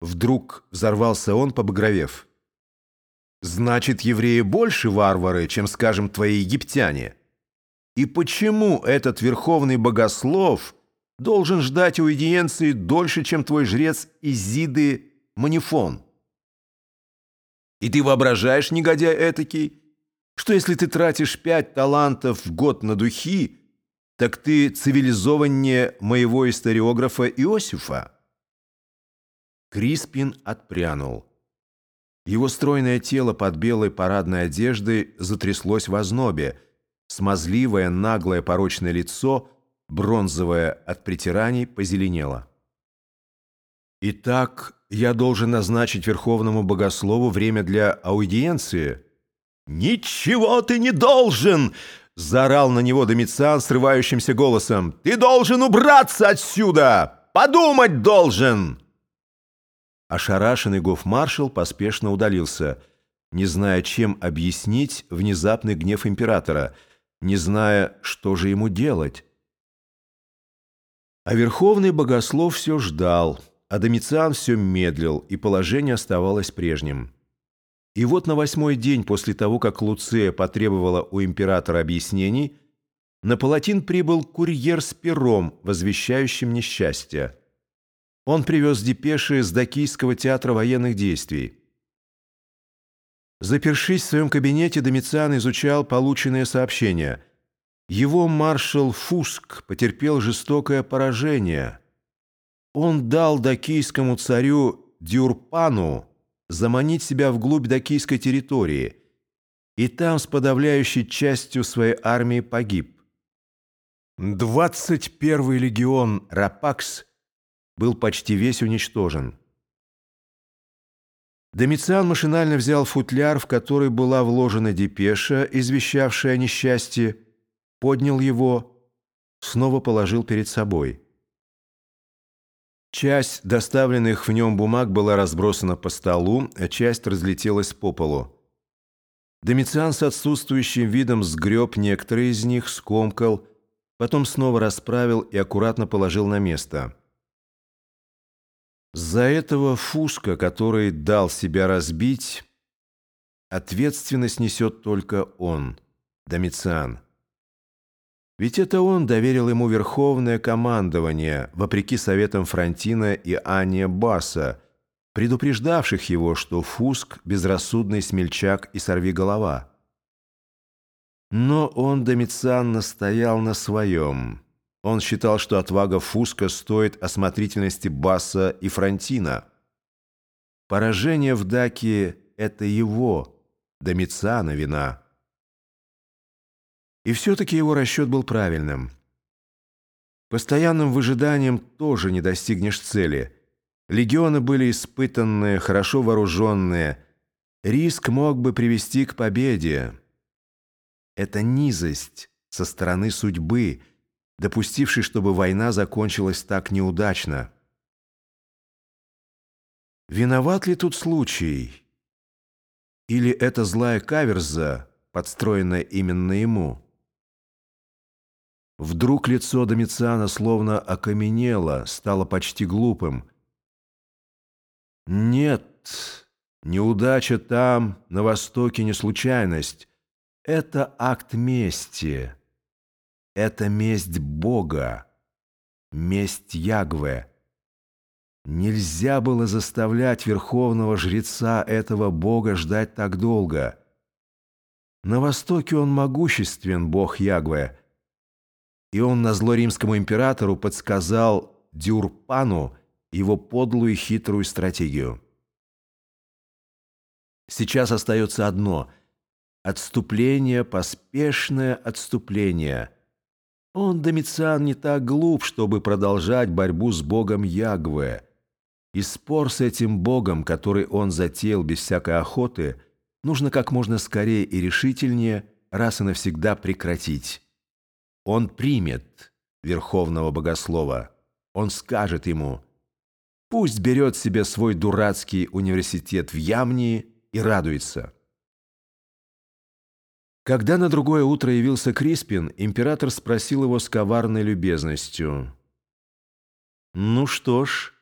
Вдруг взорвался он, побагровев. «Значит, евреи больше варвары, чем, скажем, твои египтяне? И почему этот верховный богослов должен ждать аудиенции дольше, чем твой жрец Изиды Манифон? И ты воображаешь, негодяй этакий, что если ты тратишь пять талантов в год на духи, так ты цивилизованнее моего историографа Иосифа?» Криспин отпрянул. Его стройное тело под белой парадной одеждой затряслось в ознобе, смазливое, наглое, порочное лицо, бронзовое от притираний, позеленело. «Итак, я должен назначить Верховному Богослову время для аудиенции?» «Ничего ты не должен!» — заорал на него Домициан срывающимся голосом. «Ты должен убраться отсюда! Подумать должен!» Ошарашенный гофмаршал поспешно удалился, не зная, чем объяснить внезапный гнев императора, не зная, что же ему делать. А верховный богослов все ждал, а Домициан все медлил, и положение оставалось прежним. И вот на восьмой день после того, как Луция потребовала у императора объяснений, на Палатин прибыл курьер с пером, возвещающим несчастье. Он привез депеши с Дакийского театра военных действий. Запершись в своем кабинете, Домициан изучал полученные сообщения. Его маршал Фуск потерпел жестокое поражение. Он дал дакийскому царю Дюрпану заманить себя вглубь дакийской территории, и там с подавляющей частью своей армии погиб. 21-й легион Рапакс был почти весь уничтожен. Домициан машинально взял футляр, в который была вложена депеша, извещавшая о несчастье, поднял его, снова положил перед собой. Часть доставленных в нем бумаг была разбросана по столу, а часть разлетелась по полу. Домициан с отсутствующим видом сгреб некоторые из них, скомкал, потом снова расправил и аккуратно положил на место. За этого Фуска, который дал себя разбить, ответственность несет только он, Домициан. Ведь это он доверил ему верховное командование, вопреки советам Франтина и Ания Баса, предупреждавших его, что Фуск – безрассудный смельчак и сорвиголова. Но он, Домициан, настоял на своем – он считал, что отвага Фуска стоит осмотрительности Басса и Франтина. Поражение в Даке – это его, Домициана, вина. И все-таки его расчет был правильным. Постоянным выжиданием тоже не достигнешь цели. Легионы были испытанные, хорошо вооруженные. Риск мог бы привести к победе. Это низость со стороны судьбы – допустивший, чтобы война закончилась так неудачно. Виноват ли тут случай? Или это злая каверза, подстроенная именно ему? Вдруг лицо Домициана словно окаменело, стало почти глупым. Нет, неудача там, на Востоке, не случайность. Это акт мести. Это месть Бога, месть Ягве. Нельзя было заставлять верховного жреца этого Бога ждать так долго. На Востоке он могуществен, Бог Ягве, и он назло римскому императору подсказал Дюрпану его подлую и хитрую стратегию. Сейчас остается одно — отступление, поспешное отступление — он, Домициан, не так глуп, чтобы продолжать борьбу с богом Ягве. И спор с этим богом, который он затеял без всякой охоты, нужно как можно скорее и решительнее раз и навсегда прекратить. Он примет верховного богослова. Он скажет ему, пусть берет себе свой дурацкий университет в Ямнии и радуется. Когда на другое утро явился Криспин, император спросил его с коварной любезностью. «Ну что ж,